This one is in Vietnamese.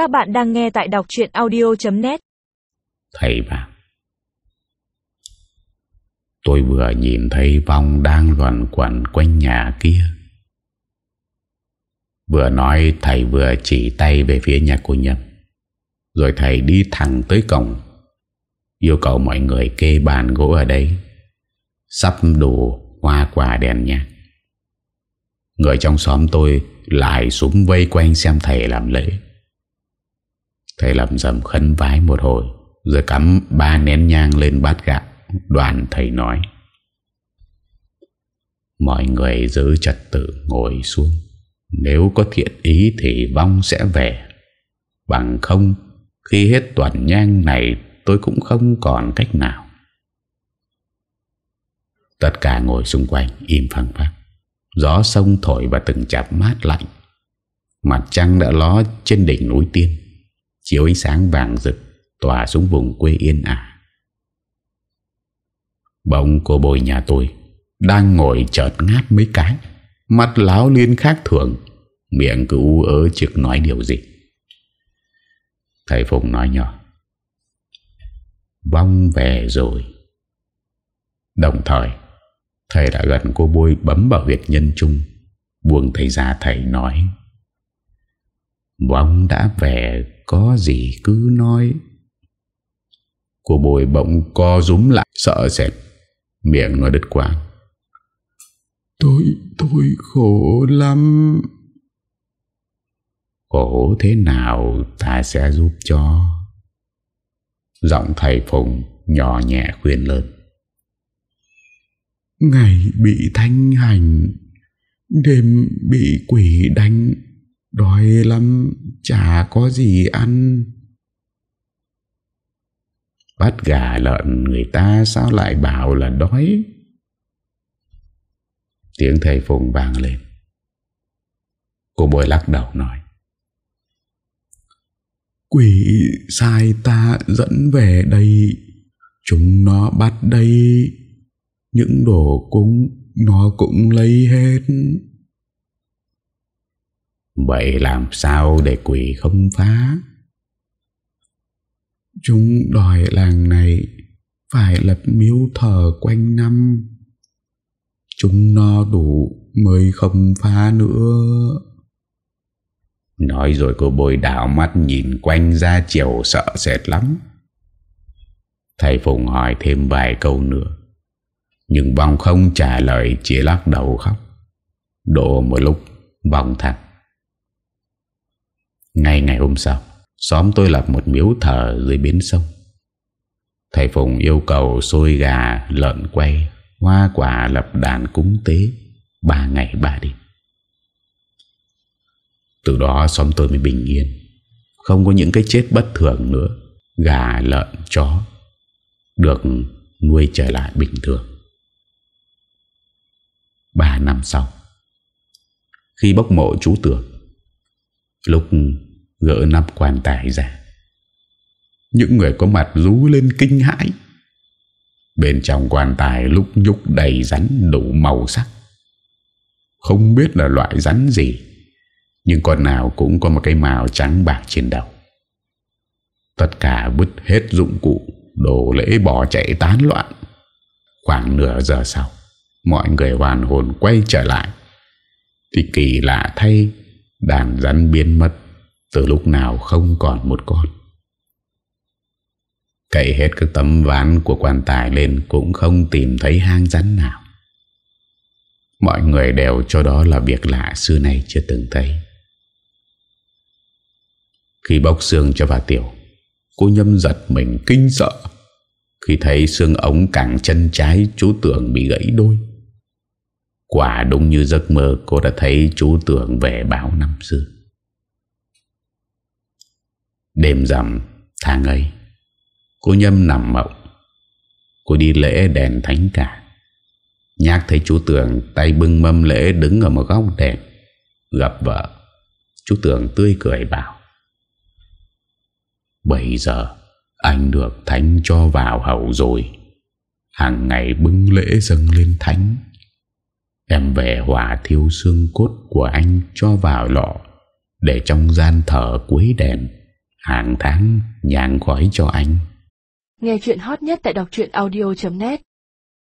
Các bạn đang nghe tại đọc chuyện audio.net Thầy bảo Tôi vừa nhìn thấy vong đang luẩn quẩn quanh nhà kia. Vừa nói, thầy vừa chỉ tay về phía nhà cô Nhâm Rồi thầy đi thẳng tới cổng. Yêu cầu mọi người kê bàn gỗ ở đây Sắp đủ hoa quả đèn nhạc Người trong xóm tôi lại súng vây quanh xem thầy làm lễ. Thầy lầm dầm khấn vái một hồi, Rồi cắm ba nén nhang lên bát gạo. Đoàn thầy nói, Mọi người giữ trật tự, ngồi xuống. Nếu có thiện ý thì vong sẽ về. Bằng không, Khi hết tuần nhang này, Tôi cũng không còn cách nào. Tất cả ngồi xung quanh, im phăng phát Gió sông thổi và từng chạp mát lạnh. Mặt trăng đã ló trên đỉnh núi tiên. Chiếu ánh sáng vàng rực Tỏa xuống vùng quê yên ả. Bỗng cô bồi nhà tôi, Đang ngồi chợt ngáp mấy cái, Mặt láo liên khác thường, Miệng cứ u ớ trực nói điều gì. Thầy Phùng nói nhỏ, Vong về rồi. Đồng thời, Thầy đã gần cô bôi bấm vào huyệt nhân trung, Buông thầy ra thầy nói, Vong đã về có gì cứ nói. Cô bồi bỗng co rúm lại Sợ sệt. Miệng nói đứt quang Tôi, tôi khổ lắm. Khổ thế nào ta sẽ giúp cho? Giọng thầy Phùng nhỏ nhẹ khuyên lớn. Ngày bị thanh hành Đêm bị quỷ đánh. Đói lắm, Chả có gì ăn. Bắt gà lợn, người ta sao lại bảo là đói? Tiếng thầy Phùng vang lên. Cô bồi lắc đầu nói. Quỷ sai ta dẫn về đây, Chúng nó bắt đây. Những đồ cúng, Nó cũng lấy hết. Vậy làm sao để quỷ không phá Chúng đòi làng này Phải lập miếu thờ quanh năm Chúng no đủ Mới không phá nữa Nói rồi cô bồi đảo mắt nhìn quanh ra chiều sợ sệt lắm. Thầy Phùng hỏi thêm vài câu nữa. Nhưng vòng không trả lời chỉ lắc đầu khóc. Độ một lúc vòng thẳng. Ngày ngày hôm sau, xóm tôi lập một miếu thờ dưới bến sông. Thầy Phùng yêu cầu xôi gà, lợn quay, hoa quả lập đàn cúng tế ba ngày ba đêm. Từ đó xóm tôi mới bình yên Không có những cái chết bất thường nữa Gà, lợn, chó Được nuôi trở lại bình thường Ba năm sau Khi bốc mộ chú tưởng Lúc gỡ nắp quan tài ra, Những người có mặt rú lên kinh hãi. Bên trong quan tài lúc nhúc đầy rắn đủ màu sắc. Không biết là loại rắn gì, nhưng con nào cũng có một cái màu trắng bạc trên đầu. Tất cả vứt hết dụng cụ, Đồ lễ bỏ chạy tán loạn. Khoảng nửa giờ sau, Mọi người hoàn hồn quay trở lại. Thì kỳ lạ thay Đàn rắn biến mất, Từ lúc nào không còn một con. Cậy hết các tấm ván của quan tài lên Cũng không tìm thấy hang rắn nào. Mọi người đều cho đó là việc lạ xưa nay chưa từng thấy. Khi bóc xương cho bà Tiểu, Cô nhâm giật mình kinh sợ. Khi thấy xương ống cẳng chân trái, chú tưởng bị gãy đôi. Quả đúng như giấc mơ, cô đã thấy chú tưởng về báo năm xưa. Đêm rằm, tháng ấy, Cô nhâm nằm mộng. Cô đi lễ đèn thánh cả. Nhạc thấy chú tưởng tay bưng mâm lễ đứng ở một góc đèn, Gặp vợ. Chú tưởng tươi cười bảo, Bây giờ anh được thánh cho vào hậu rồi. Hàng ngày bưng lễ dâng lên thánh. Em về hỏa thiêu xương cốt của anh cho vào lọ, Để trong gian thở cuối đèn Hàng tháng nhàng khói cho anh. Nghe chuyện hot nhất tại đọc audio.net